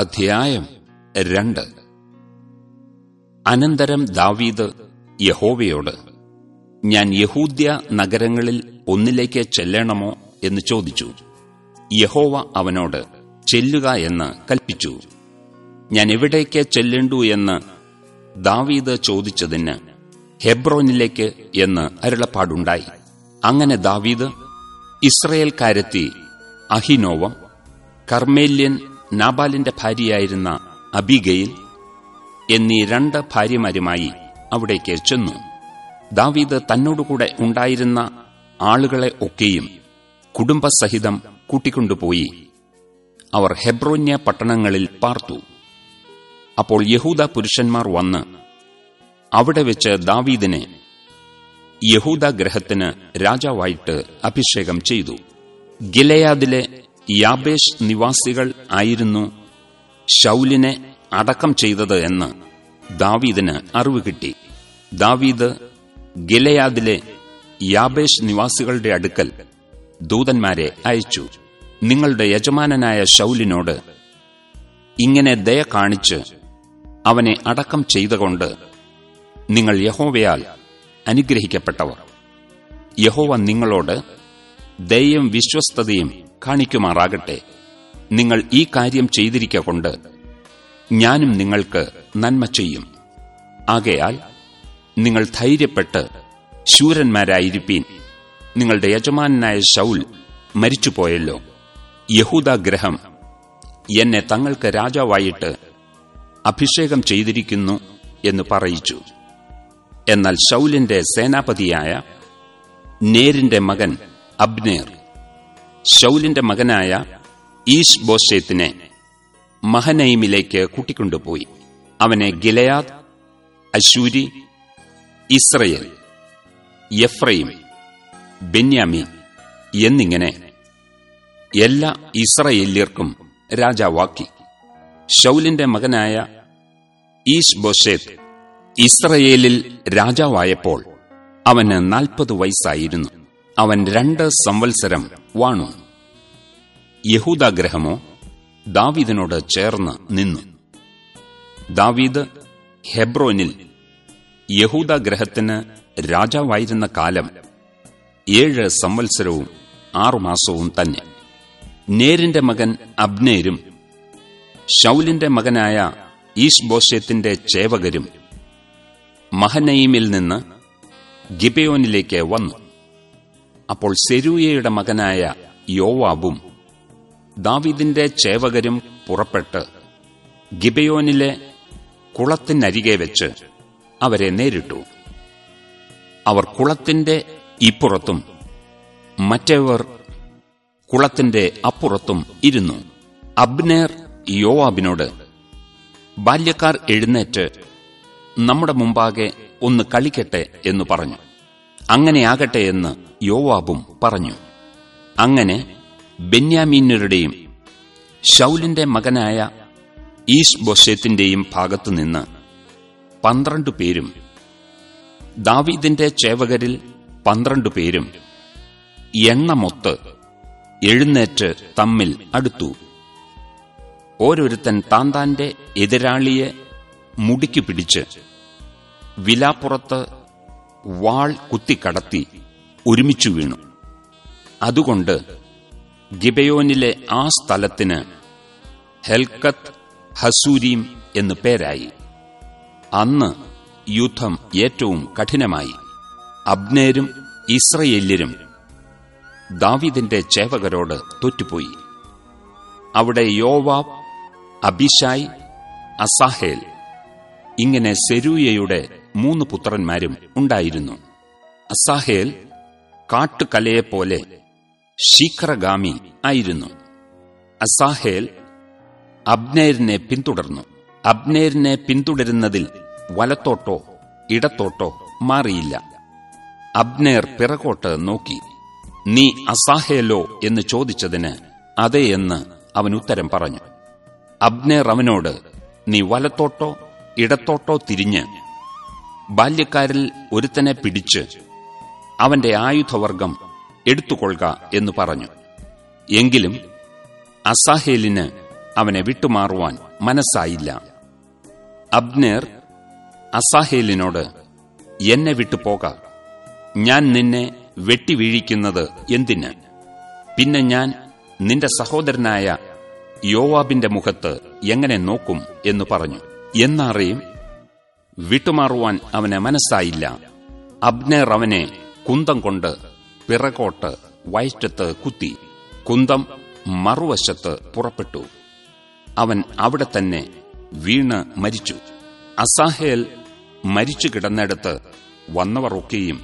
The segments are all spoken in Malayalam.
അധ്യായം രണ്ട്. അനന്തരം ദാവീദ് യഹോവയോട് ഞാൻ യഹൂദ്യ നഗരങ്ങളിൽ ഒന്നിലേക്ക് ചെല്ലണമോ? എന്ന് ചോദിച്ചു. യഹോവ അവനോട് ചെല്ലുക എന്ന് കൽപ്പിച്ചു ഞാൻ എവിടേക്ക് ചെല്ലേണ്ടു എന്ന്? ദാവീദ് ചോദിച്ചതിന് ഹെബ്രോനിലേക്ക് എന്ന് അരുളപ്പാടുണ്ടായി. അങ്ങനെ ദാവീദ് ഇസ്രയേൽക്കാരെത്തി അഹിനോവം കർമേല്യൻ നാബാലിന്റെ ഭാര്യയായിരുന്ന അബിഗയിൽ എന്നീ രണ്ട് ഭാര്യമാരുമായി അവിടേക്ക് ചെന്നു. ദാവീദ് തന്നോടുകൂടെ ഉണ്ടായിരുന്ന ആളുകളെ ഒക്കെയും കുടുംബസഹിതം കൂട്ടിക്കൊണ്ടുപോയി. അവർ ഹെബ്രോന്യ പട്ടണങ്ങളിൽ പാർത്തു. അപ്പോൾ യഹൂദ പുരുഷന്മാർ വന്ന് അവിടെ വെച്ച് ദാവീദിനെ യഹൂദ ഗ്രഹത്തിന് രാജാവായിട്ട് അഭിഷേകം ചെയ്തു. ഗിലയാദിലെ യാബേഷ് നിവാസികൾ ആയിരുന്നു ഷൌലിനെ അടക്കം ചെയ്തത് എന്ന് ദാവീദിന് അറിവ് കിട്ടി. ദാവീദ് ഗിലയാദിലെ യാബേഷ് നിവാസികളുടെ അടുക്കൽ ദൂതന്മാരെ അയച്ചു. നിങ്ങളുടെ യജമാനനായ ഷൌലിനോട് ഇങ്ങനെ ദയ കാണിച്ച് അവനെ അടക്കം ചെയ്തുകൊണ്ട് നിങ്ങൾ യഹോവയാൽ അനുഗ്രഹിക്കപ്പെട്ടവർ. യഹോവ നിങ്ങളോട് ദയയും വിശ്വസ്തതയും കാണിക്കുമാറാകട്ടെ. നിങ്ങൾ ഈ കാര്യം ചെയ്തിരിക്കൊണ്ട് ഞാനും നിങ്ങൾക്ക് നന്മ ചെയ്യും. ആകയാൽ നിങ്ങൾ ധൈര്യപ്പെട്ട് ശൂരന്മാരായിരിപ്പീൻ. നിങ്ങളുടെ യജമാനായ ശൗൽ മരിച്ചുപോയല്ലോ. യഹൂദാഗ്രഹം എന്നെ തങ്ങൾക്ക് രാജാവായിട്ട് അഭിഷേകം ചെയ്തിരിക്കുന്നു എന്ന് പറയിച്ചു. എന്നാൽ ശൗലിന്റെ സേനാപതിയായ നേരിന്റെ മകൻ അബ്നേർ ഷൗലിന്റെ മകനായ ഈഷ് ബോഷേത്തിനെ മഹനൈമിലേക്ക് കൂട്ടിക്കൊണ്ടുപോയി. അവനെ ഗിലയാദ് അശൂരി ഇസ്രയേൽ യഫ്രൈം ബെന്യാമി എന്നിങ്ങനെ എല്ലാ ഇസ്രയേല്യർക്കും രാജാവാക്കി. ഷൗലിന്റെ മകനായ ഈഷ് ബോഷേത്ത് ഇസ്രയേലിൽ രാജാവായപ്പോൾ അവന് നാൽപ്പത് വയസ്സായിരുന്നു. അവൻ രണ്ട് സംവത്സരം വാണു. യഹൂദാഗ്രഹമോ ദാവീദിനോട് ചേർന്ന് നിന്നു. ദാവീദ് ഹെബ്രോനിൽ യഹൂദാഗ്രഹത്തിന് രാജാവായിരുന്ന കാലം ഏഴ് സംവത്സരവും ആറുമാസവും തന്നെ. നേരിന്റെ മകൻ അബ്നേരും ഷൗലിന്റെ മകനായ ഈഷ്ബോഷത്തിന്റെ ചേവകരും മഹനയിമിൽ നിന്ന് ഗിബയോനിലേക്ക് വന്നു. അപ്പോൾ സെരൂയയുടെ മകനായ യോവാബും ദാവിദിന്റെ ചേവകരും പുറപ്പെട്ട് ഗിബയോനിലെ കുളത്തിനരികെ വെച്ച് അവരെ നേരിട്ടു. അവർ കുളത്തിന്റെ ഇപ്പുറത്തും മറ്റവർ കുളത്തിന്റെ അപ്പുറത്തും ഇരുന്നു. അബ്നേർ യോവാബിനോട് ബാല്യക്കാർ എഴുന്നേറ്റ് നമ്മുടെ മുമ്പാകെ ഒന്ന് കളിക്കട്ടെ എന്ന് പറഞ്ഞു. അങ്ങനെയാകട്ടെ എന്ന് യോവാബും പറഞ്ഞു അങ്ങനെ ബെന്യാമീനരുടെയും ഷൌലിന്റെ മകനായ ഈസ് ബൊഷേത്തിന്റെയും ഭാഗത്തുനിന്ന് പന്ത്രണ്ട് പേരും ദാവീദിന്റെ ചേവകരിൽ പന്ത്രണ്ട് പേരും എണ്ണമൊത്ത് എഴുന്നേറ്റ് തമ്മിൽ അടുത്തു. ഓരോരുത്തൻ താന്താന്റെ എതിരാളിയെ മുടിക്കു പിടിച്ച് വിലാപ്പുറത്ത് വാൾ കുത്തിക്കടത്തി. ഒരുമിച്ചു വീണു. അതുകൊണ്ട് ഗിബയോനിലെ ആ സ്ഥലത്തിന് ഹെൽക്കത്ത് ഹസൂരീം എന്നു പേരായി. അന്ന് യുദ്ധം ഏറ്റവും കഠിനമായി. അബ്നേരും ഇസ്രയേല്യരും ദാവിദിന്റെ ചേവകരോട് തോറ്റുപോയി. അവിടെ യോവാബ് അബിഷായ് അസാഹേൽ ഇങ്ങനെ സെരൂയയുടെ മൂന്ന് പുത്രന്മാരും ഉണ്ടായിരുന്നു. അസാഹേൽ കാട്ടുകലയെപ്പോലെ ശീഘ്രഗാമി ആയിരുന്നു. അസാഹേൽ അബ്നേരിനെ പിന്തുടർന്നു. അബ്നേരിനെ പിന്തുടരുന്നതിൽ വലത്തോട്ടോ ഇടത്തോട്ടോ മാറിയില്ല. അബ്നേർ പിറകോട്ട് നോക്കി നീ അസാഹേലോ എന്ന് ചോദിച്ചതിന് അതെ എന്ന് അവൻ ഉത്തരം പറഞ്ഞു. അബ്നേർ അവനോട് നീ വലത്തോട്ടോ ഇടത്തോട്ടോ തിരിഞ്ഞ് ബാല്യക്കാരിൽ ഒരുത്തനെ പിടിച്ച് അവന്റെ ആയുധവർഗം എടുത്തുകൊള്ളുക എന്ന് പറഞ്ഞു. എങ്കിലും അസാഹേലിന് അവനെ വിട്ടുമാറുവാൻ മനസ്സായില്ല. അബ്നേർ അസാഹേലിനോട് എന്നെ വിട്ടു പോക. ഞാൻ നിന്നെ വെട്ടിവീഴിക്കുന്നത് എന്തിന്? പിന്നെ ഞാൻ നിന്റെ സഹോദരനായ യോവാബിന്റെ മുഖത്ത് എങ്ങനെ നോക്കും? എന്ന് പറഞ്ഞു. എന്നാറിയും വിട്ടുമാറുവാൻ അവന് മനസ്സായില്ല. അബ്നേർ അവനെ കുന്തം കൊണ്ട് പിറകോട്ട് വയറ്റത്ത് കുത്തി. കുന്തം മറുവശത്ത് പുറപ്പെട്ടു. അവൻ അവിടെ തന്നെ വീണ് മരിച്ചു. അസാഹേൽ മരിച്ചു കിടന്നിടത്ത് വന്നവർ ഒക്കെയും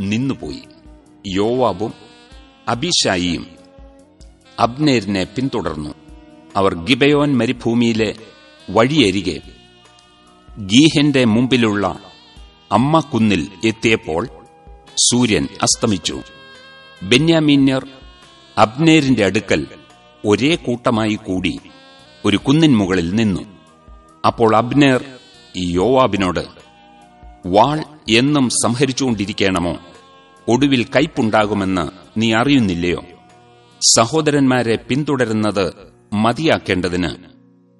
നിന്നുപോയി. യോവാബും അബിഷായിയും അബ്നേരിനെ പിന്തുടർന്നു. അവർ ഗിബയോൻ മരുഭൂമിയിലെ വഴിയരികെ ഗീഹന്റെ മുമ്പിലുള്ള അമ്മ കുന്നിൽ എത്തിയപ്പോൾ സൂര്യൻ അസ്തമിച്ചു. ബെന്യാമീന്യർ അബ്നേരിന്റെ അടുക്കൽ ഒരേ കൂട്ടമായി കൂടി ഒരു കുന്നിൻ മുകളിൽ നിന്നു. അപ്പോൾ അബ്നേർ ഈ യോവാബിനോട് വാൾ എന്നും സംഹരിച്ചുകൊണ്ടിരിക്കണമോ? ഒടുവിൽ കയ്പുണ്ടാകുമെന്ന് നീ അറിയുന്നില്ലയോ? സഹോദരന്മാരെ പിന്തുടരുന്നത് മതിയാക്കേണ്ടതിന്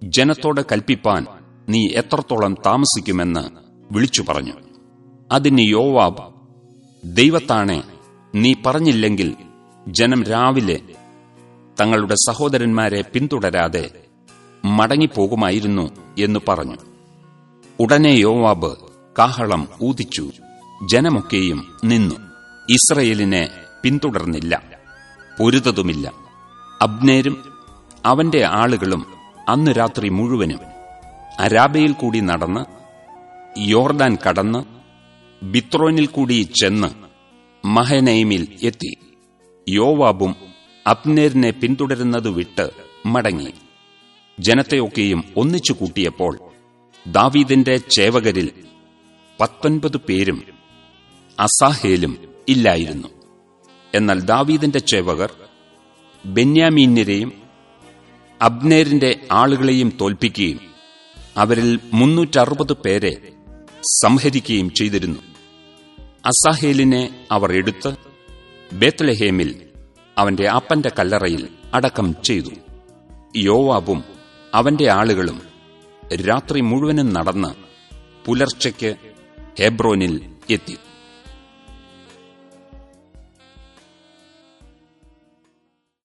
ജനത്തോട് കൽപ്പിപ്പാൻ നീ എത്രത്തോളം താമസിക്കുമെന്ന് വിളിച്ചു പറഞ്ഞു അതിന് യോവാബ് ദൈവത്താണെ നീ പറഞ്ഞില്ലെങ്കിൽ ജനം രാവിലെ തങ്ങളുടെ സഹോദരന്മാരെ പിന്തുടരാതെ മടങ്ങിപ്പോകുമായിരുന്നു എന്ന് പറഞ്ഞു. ഉടനെ യോവാബ് കാഹളം ഊതിച്ചു ജനമൊക്കെയും നിന്നു. ഇസ്രയേലിനെ പിന്തുടർന്നില്ല പൊരുതതുമില്ല. അബ്നേരും അവന്റെ ആളുകളും അന്ന് രാത്രി മുഴുവനും അരാബയിൽ കൂടി നടന്ന് യോർദാൻ കടന്ന് ബിത്രോനിൽ കൂടി ചെന്ന് മഹനൈമിൽ എത്തി. യോവാബും അപ്നേറിനെ പിന്തുടരുന്നത് വിട്ട് മടങ്ങി. ജനത്തെയൊക്കെയും ഒന്നിച്ചു കൂട്ടിയപ്പോൾ ദാവീദിന്റെ ചേവകരിൽ പത്തൊൻപത് പേരും അസാഹേലും ഇല്ലായിരുന്നു. എന്നാൽ ദാവീദിന്റെ ചേവകർ ബെന്യാമീന്യരെയും അബ്നേരിന്റെ ആളുകളെയും തോൽപ്പിക്കുകയും അവരിൽ മുന്നൂറ്ററുപത് പേരെ സംഹരിക്കുകയും ചെയ്തിരുന്നു. അസാഹേലിനെ അവർ എടുത്ത് ബേത്ലഹേമിൽ അവന്റെ അപ്പന്റെ കല്ലറയിൽ അടക്കം ചെയ്തു. യോവാബും അവന്റെ ആളുകളും രാത്രി മുഴുവനും നടന്ന് പുലർച്ചയ്ക്ക് ഹെബ്രോനിൽ എത്തി.